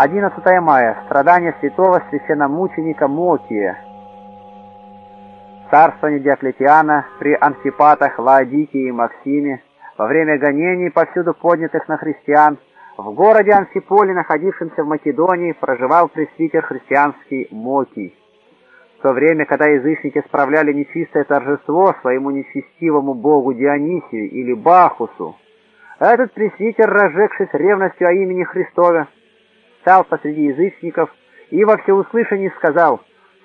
11 мая. Страдания святого священномученика Мокия. Царствование Диоклетиана при Антипатах, Лаодикии и Максиме, во время гонений, повсюду поднятых на христиан, в городе Амфиполе, находившемся в Македонии, проживал пресвитер христианский Мокий. В то время, когда язычники справляли нечистое торжество своему нечестивому богу Дионисию или Бахусу, этот пресвитер, разжегшись ревностью о имени Христове, стал посреди язычников и во всеуслышание сказал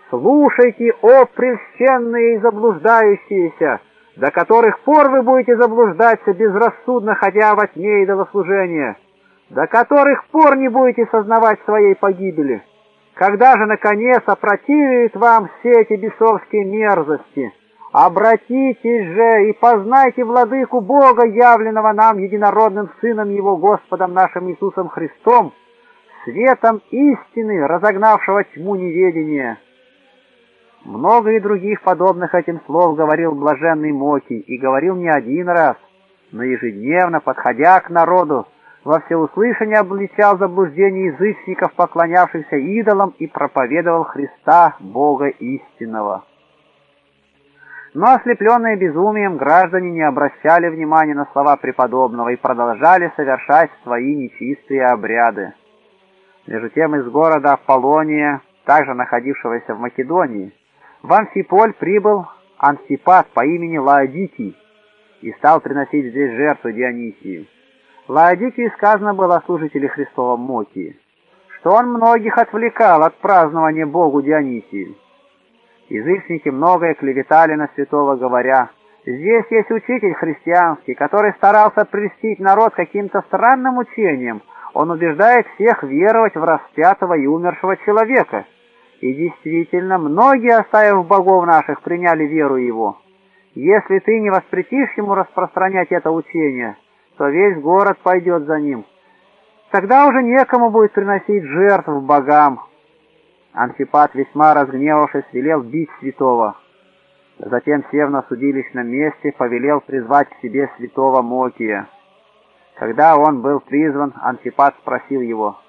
«Слушайте, о прельщенные и заблуждающиеся, до которых пор вы будете заблуждаться безрассудно, ходя во тьме идолослужения, до которых пор не будете сознавать своей погибели? Когда же, наконец, опротивят вам все эти бесовские мерзости?» Обратитесь же и познайте владыку Бога, явленного нам единородным Сыном Его Господом нашим Иисусом Христом, светом истины, разогнавшего тьму неведения. Много и других подобных этим слов говорил блаженный Моки, и говорил не один раз, но ежедневно, подходя к народу, во всеуслышание обличал заблуждение язычников, поклонявшихся идолам, и проповедовал Христа, Бога истинного. Но ослепленные безумием граждане не обращали внимания на слова преподобного и продолжали совершать свои нечистые обряды. Между тем из города Аполлония, также находившегося в Македонии, в Амфиполь прибыл Антипат по имени Лаодикий и стал приносить здесь жертву Дионисию. Лаодикий сказано было о служителе Христова Мокии, что он многих отвлекал от празднования Богу Дионисию. Язычники многое клеветали на святого, говоря, «Здесь есть учитель христианский, который старался прельстить народ каким-то странным учением. Он убеждает всех веровать в распятого и умершего человека». И действительно, многие, оставив богов наших, приняли веру его. Если ты не воспретишь ему распространять это учение, то весь город пойдет за ним. Тогда уже некому будет приносить жертв богам. Антипат, весьма разгневавшись, велел бить святого. Затем, сев на месте, повелел призвать к себе святого Мокия. Когда он был призван, Антипат спросил его,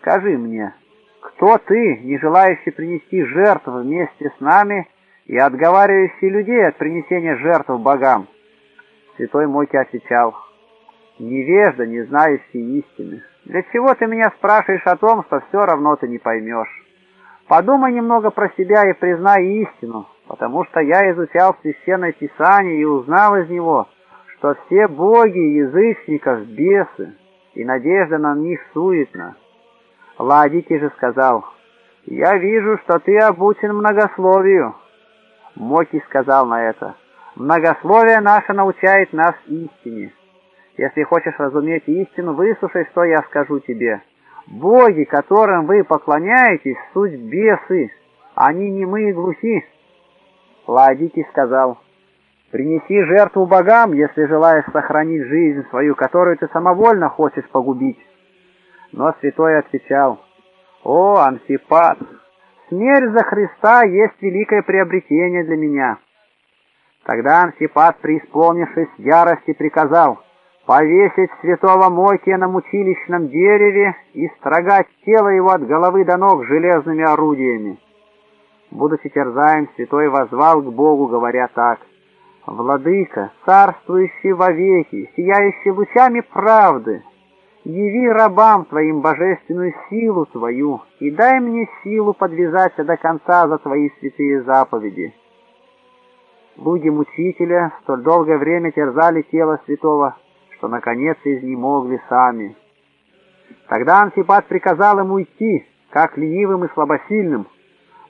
«Скажи мне, кто ты, не желающий принести жертву вместе с нами и отговаривающий людей от принесения жертв богам?» Святой Моки отвечал, «Невежда, не знающий истины, для чего ты меня спрашиваешь о том, что все равно ты не поймешь? Подумай немного про себя и признай истину, потому что я изучал Священное Писание и узнал из него, что все боги язычников бесы, и надежда на них суетна. Ладики же сказал, «Я вижу, что ты обучен многословию». Моки сказал на это, «Многословие наше научает нас истине. Если хочешь разуметь истину, выслушай, что я скажу тебе. Боги, которым вы поклоняетесь, суть бесы, они немы и глухи». Ладики сказал, «Принеси жертву богам, если желаешь сохранить жизнь свою, которую ты самовольно хочешь погубить». Но святой отвечал, «О, Антипат, смерть за Христа есть великое приобретение для меня». Тогда Антипат, преисполнившись ярости, приказал повесить святого Мокия на мучилищном дереве и строгать тело его от головы до ног железными орудиями. Будучи терзаем, святой возвал к Богу, говоря так, «Владыка, царствующий вовеки, сияющий лучами правды, Яви рабам Твоим божественную силу Твою и дай мне силу подвязаться до конца за Твои святые заповеди. Слуги мучителя столь долгое время терзали тело святого, что наконец изнемогли сами. Тогда Антипат приказал ему идти, как ленивым и слабосильным.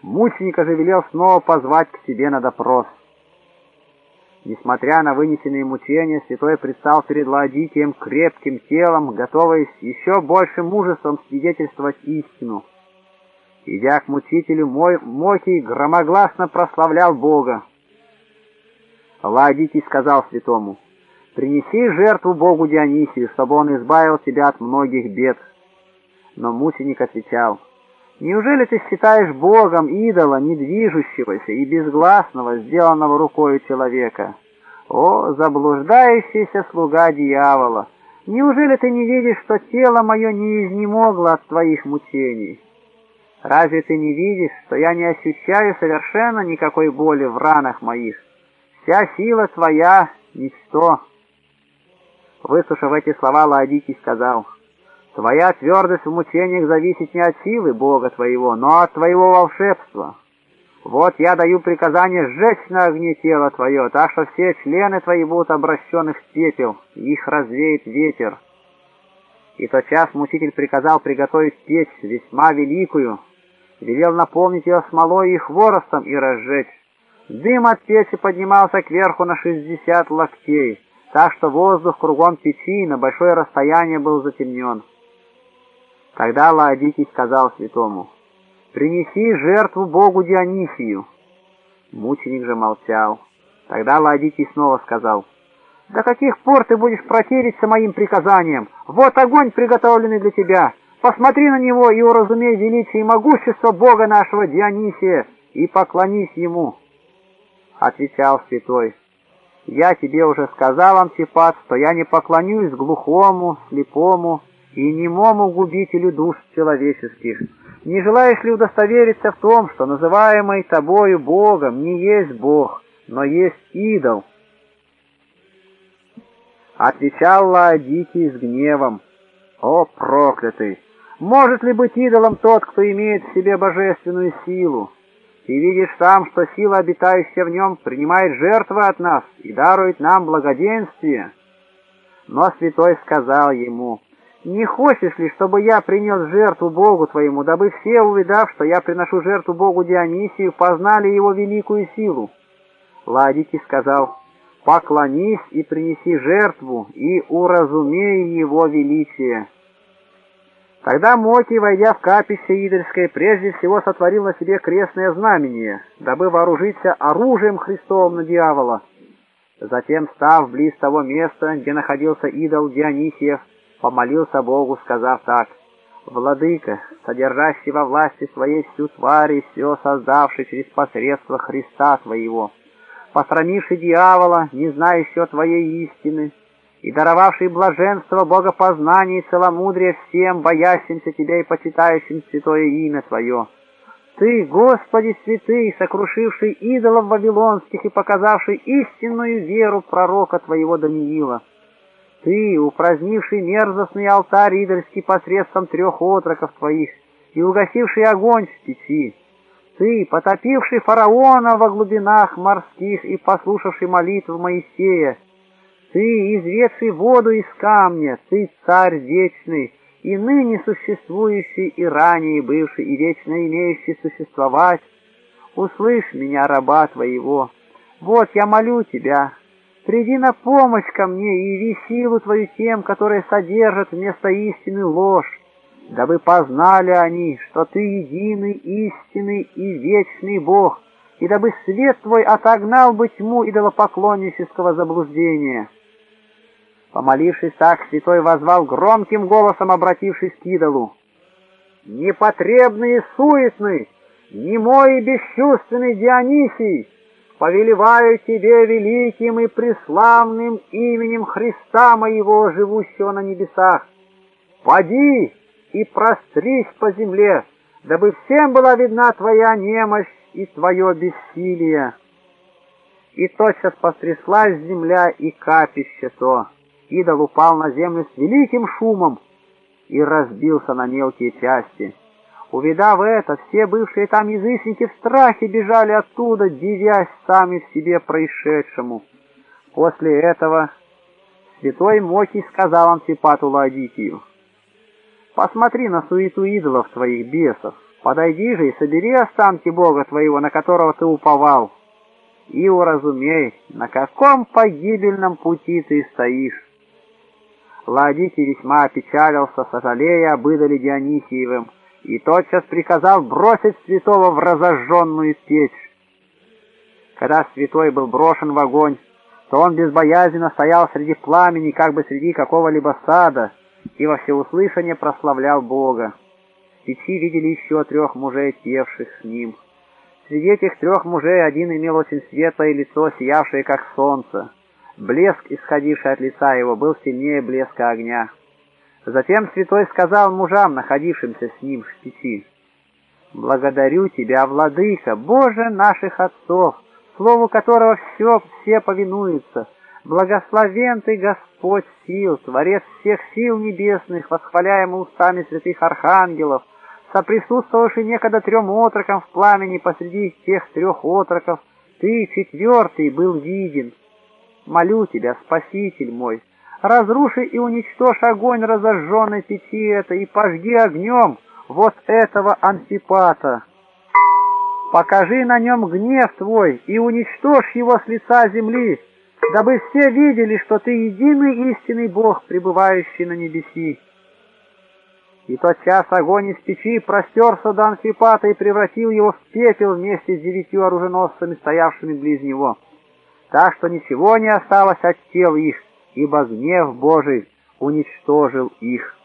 Мученика же велел снова позвать к себе на допрос. Несмотря на вынесенные мучения, святой предстал перед Ладикием крепким телом, готовый с еще большим мужеством свидетельствовать истину. Идя к мучителю, мой Мокий громогласно прославлял Бога. Ладикий сказал святому, «Принеси жертву Богу Дионисию, чтобы он избавил тебя от многих бед». Но мученик отвечал, Неужели ты считаешь Богом идола, недвижущегося и безгласного, сделанного рукой человека? О, заблуждающийся слуга дьявола! Неужели ты не видишь, что тело мое не изнемогло от твоих мучений? Разве ты не видишь, что я не ощущаю совершенно никакой боли в ранах моих? Вся сила твоя — ничто. Выслушав эти слова, Лаодикий сказал, «Твоя твердость в мучениях зависит не от силы Бога твоего, но от твоего волшебства. Вот я даю приказание сжечь на огне тело твое, так что все члены твои будут обращены в пепел, их развеет ветер». И тот час мучитель приказал приготовить печь весьма великую, велел наполнить ее смолой и хворостом и разжечь. Дым от печи поднимался кверху на шестьдесят локтей, так что воздух кругом печи на большое расстояние был затемнен. Тогда Лаодикий сказал святому, «Принеси жертву богу Дионисию». Мученик же молчал. Тогда Лаодикий снова сказал, «До каких пор ты будешь противиться моим приказаниям? Вот огонь, приготовленный для тебя. Посмотри на него и уразумей величие и могущество Бога нашего Дионисия, и поклонись ему». Отвечал святой, «Я тебе уже сказал, Антипат, что я не поклонюсь глухому, слепому и немому губителю душ человеческих. Не желаешь ли удостовериться в том, что называемый тобою Богом не есть Бог, но есть идол?» Отвечал Лаодикий с гневом, «О, проклятый! Может ли быть идолом тот, кто имеет в себе божественную силу? Ты видишь сам, что сила, обитающая в нем, принимает жертвы от нас и дарует нам благоденствие. Но святой сказал ему, «Не хочешь ли, чтобы я принес жертву Богу твоему, дабы все, увидав, что я приношу жертву Богу Дионисию, познали его великую силу?» Ладикий сказал, «Поклонись и принеси жертву, и уразумей его величие». Тогда Моки, войдя в капище идольское, прежде всего сотворил на себе крестное знамение, дабы вооружиться оружием Христовым на дьявола. Затем, став близ того места, где находился идол Дионисиев, помолился Богу, сказав так, «Владыка, содержащий во власти своей всю тварь и все создавший через посредство Христа Твоего, посрамивший дьявола, не знающего Твоей истины, и даровавший блаженство, богопознание и целомудрие всем, боящимся Тебя и почитающим святое имя Твое. Ты, Господи святый, сокрушивший идолов вавилонских и показавший истинную веру пророка Твоего Даниила. Ты, упразднивший мерзостный алтарь идольский посредством трех отроков Твоих и угасивший огонь в печи. Ты, потопивший фараона во глубинах морских и послушавший молитву Моисея, ты, изведший воду из камня, ты царь вечный, и ныне существующий, и ранее бывший, и вечно имеющий существовать. Услышь меня, раба твоего. Вот я молю тебя, приди на помощь ко мне и яви силу твою тем, которые содержат вместо истины ложь, дабы познали они, что ты единый, истинный и вечный Бог, и дабы свет твой отогнал бы тьму идолопоклоннического заблуждения». Помолившись так, святой возвал громким голосом, обратившись к идолу. «Непотребный и суетный, немой и бесчувственный Дионисий, повелеваю тебе великим и преславным именем Христа моего, живущего на небесах. Поди и прострись по земле, дабы всем была видна твоя немощь и твое бессилие». И тотчас постряслась земля и капище то идол упал на землю с великим шумом и разбился на мелкие части. Увидав это, все бывшие там язычники в страхе бежали оттуда, дивясь сами в себе происшедшему. После этого святой Мокий сказал Антипату Ладикию, «Посмотри на суету идолов твоих бесов, подойди же и собери останки Бога твоего, на которого ты уповал, и уразумей, на каком погибельном пути ты стоишь». Ладикий весьма опечалился, сожалея об идоле Дионисиевым, и тотчас приказал бросить святого в разожженную печь. Когда святой был брошен в огонь, то он безбоязненно стоял среди пламени, как бы среди какого-либо сада, и во всеуслышание прославлял Бога. Печи видели еще трех мужей, певших с ним. Среди этих трех мужей один имел очень светлое лицо, сиявшее как солнце. Блеск, исходивший от лица его, был сильнее блеска огня. Затем святой сказал мужам, находившимся с ним в печи, «Благодарю тебя, владыка, Боже наших отцов, слову которого все, все повинуются. Благословен ты, Господь сил, Творец всех сил небесных, восхваляемый устами святых архангелов, соприсутствовавший некогда трем отрокам в пламени посреди тех трех отроков, ты, четвертый, был виден. Молю тебя, Спаситель мой, разруши и уничтожь огонь разожженной печи это и пожги огнем вот этого антипата. Покажи на нем гнев твой и уничтожь его с лица земли, дабы все видели, что ты единый истинный Бог, пребывающий на небеси. И тот час огонь из печи простерся до Антипата и превратил его в пепел вместе с девятью оруженосцами, стоявшими близ него так что ничего не осталось от тел их, ибо гнев Божий уничтожил их.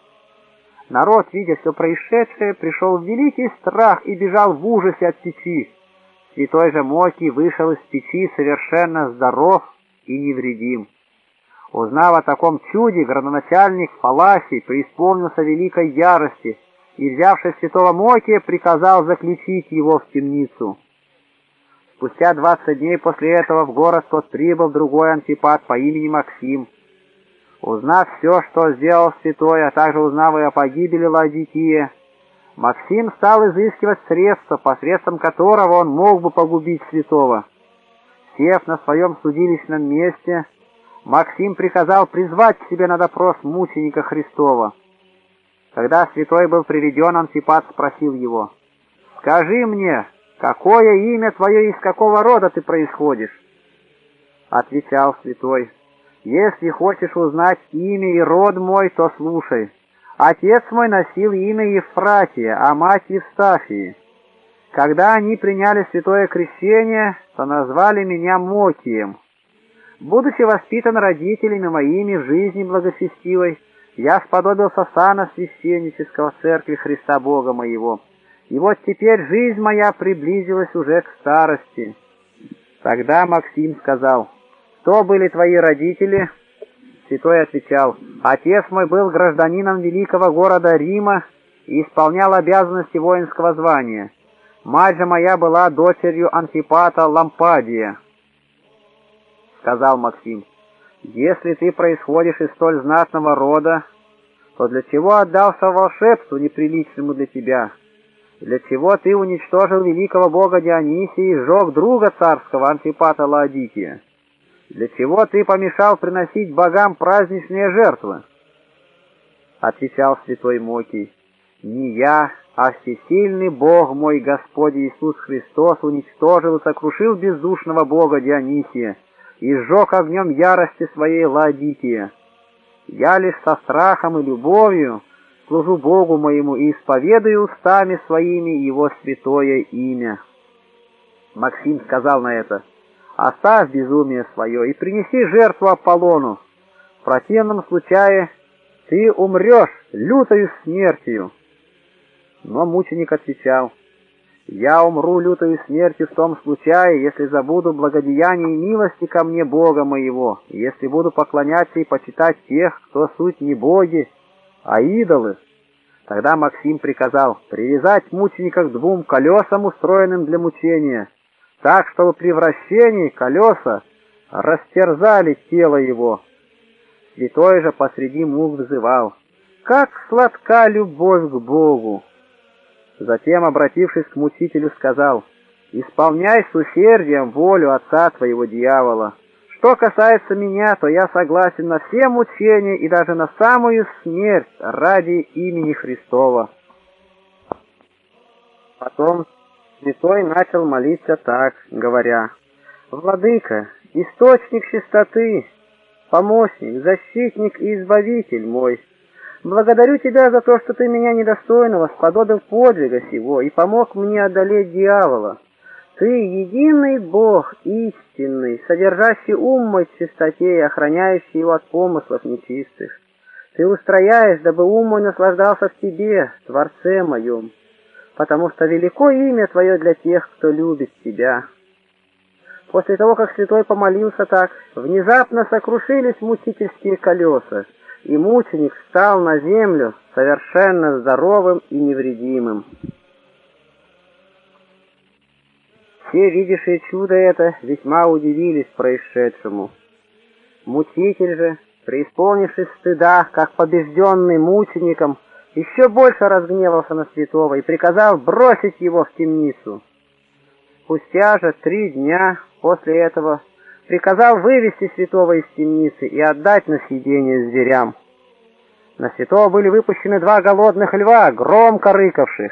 Народ, видя все происшедшее, пришел в великий страх и бежал в ужасе от печи. Святой же Моки вышел из печи совершенно здоров и невредим. Узнав о таком чуде, градоначальник Паласий преисполнился великой ярости и, взявшись святого Мокия, приказал заключить его в темницу. Спустя двадцать дней после этого в город тот прибыл другой антипат по имени Максим. Узнав все, что сделал святой, а также узнав и о погибели Ладикия, Максим стал изыскивать средства, посредством которого он мог бы погубить святого. Сев на своем судилищном месте, Максим приказал призвать к себе на допрос мученика Христова. Когда святой был приведен, Антипат спросил его, «Скажи мне, «Какое имя твое и из какого рода ты происходишь?» Отвечал святой, «Если хочешь узнать имя и род мой, то слушай. Отец мой носил имя Евфратия, а мать Евстафии. Когда они приняли святое крещение, то назвали меня Мокием. Будучи воспитан родителями моими в жизни благочестивой, я сподобился сана священнического церкви Христа Бога моего». И вот теперь жизнь моя приблизилась уже к старости. Тогда Максим сказал, «Кто были твои родители?» Святой отвечал, «Отец мой был гражданином великого города Рима и исполнял обязанности воинского звания. Мать же моя была дочерью Антипата Лампадия». Сказал Максим, «Если ты происходишь из столь знатного рода, то для чего отдался волшебству неприличному для тебя?» для чего ты уничтожил великого бога Дионисия и сжег друга царского Антипата Лаодикия? Для чего ты помешал приносить богам праздничные жертвы? Отвечал святой Мокий, не я, а всесильный Бог мой Господь Иисус Христос уничтожил и сокрушил бездушного бога Дионисия и сжег огнем ярости своей Лаодикия. Я лишь со страхом и любовью служу Богу моему и исповедую устами своими Его святое имя». Максим сказал на это, «Оставь безумие свое и принеси жертву Аполлону. В противном случае ты умрешь лютою смертью». Но мученик отвечал, «Я умру лютою смертью в том случае, если забуду благодеяние и милости ко мне Бога моего, если буду поклоняться и почитать тех, кто суть не боги, а идолы. Тогда Максим приказал привязать мученика к двум колесам, устроенным для мучения, так, чтобы при вращении колеса растерзали тело его. Святой же посреди мук взывал, «Как сладка любовь к Богу!» Затем, обратившись к мучителю, сказал, «Исполняй с усердием волю отца твоего дьявола». Что касается меня, то я согласен на все мучения и даже на самую смерть ради имени Христова. Потом святой начал молиться так, говоря, «Владыка, источник чистоты, помощник, защитник и избавитель мой, благодарю Тебя за то, что Ты меня недостойного сподобил подвига сего и помог мне одолеть дьявола». Ты единый Бог, истинный, содержащий ум мой в чистоте и охраняющий его от помыслов нечистых. Ты устрояешь, дабы ум мой наслаждался в Тебе, Творце моем, потому что велико имя Твое для тех, кто любит Тебя. После того, как святой помолился так, внезапно сокрушились мучительские колеса, и мученик встал на землю совершенно здоровым и невредимым. Все, видевшие чудо это, весьма удивились происшедшему. Мучитель же, преисполнившись стыда, как побежденный мучеником, еще больше разгневался на святого и приказал бросить его в темницу. Спустя же три дня после этого приказал вывести святого из темницы и отдать на съедение зверям. На святого были выпущены два голодных льва, громко рыкавших.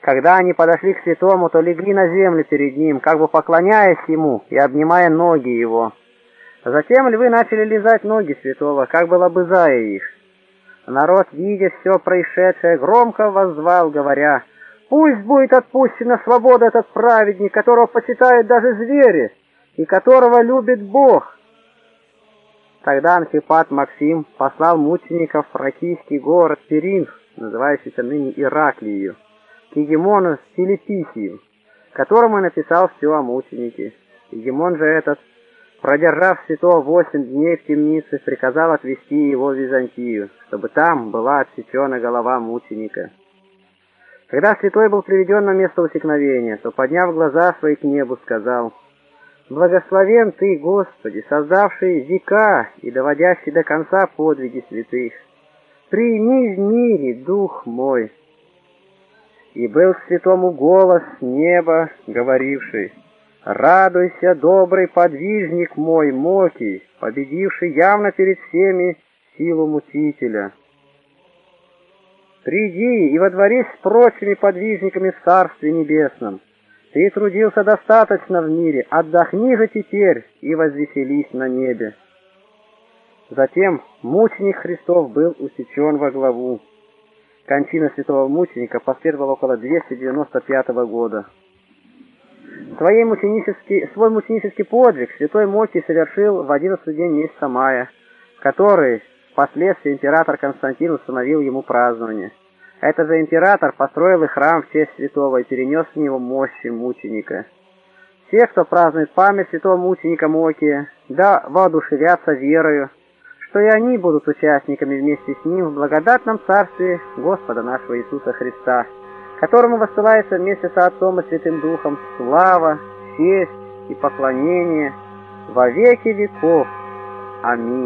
Когда они подошли к святому, то легли на землю перед ним, как бы поклоняясь ему и обнимая ноги его. Затем львы начали лизать ноги святого, как бы лобызая их. Народ, видя все происшедшее, громко воззвал, говоря, «Пусть будет отпущена свобода этот праведник, которого почитают даже звери, и которого любит Бог». Тогда Анфипат Максим послал мучеников в ракийский город Перинф, называющийся ныне Ираклию, к Егемону Филипписию, которому написал все о мученике. Егемон же этот, продержав святого восемь дней в темнице, приказал отвезти его в Византию, чтобы там была отсечена голова мученика. Когда святой был приведен на место усекновения, то, подняв глаза свои к небу, сказал, «Благословен Ты, Господи, создавший века и доводящий до конца подвиги святых. Прими в мире дух мой». И был к святому голос неба, говоривший, «Радуйся, добрый подвижник мой, Мокий, победивший явно перед всеми силу мучителя. Приди и водворись с прочими подвижниками в Царстве Небесном. Ты трудился достаточно в мире, отдохни же теперь и возвеселись на небе». Затем мученик Христов был усечен во главу. Кончина святого мученика последовала около 295 года. Своей мученический, свой мученический подвиг святой Мокий совершил в 11 день месяца мая, который впоследствии император Константин установил ему празднование. Этот же император построил и храм в честь святого и перенес в него мощи мученика. Все, кто празднует память святого мученика Мокия, да воодушевятся верою, что и они будут участниками вместе с ним в благодатном царстве Господа нашего Иисуса Христа, которому высылается вместе со Отцом и Святым Духом слава, честь и поклонение во веки веков. Аминь.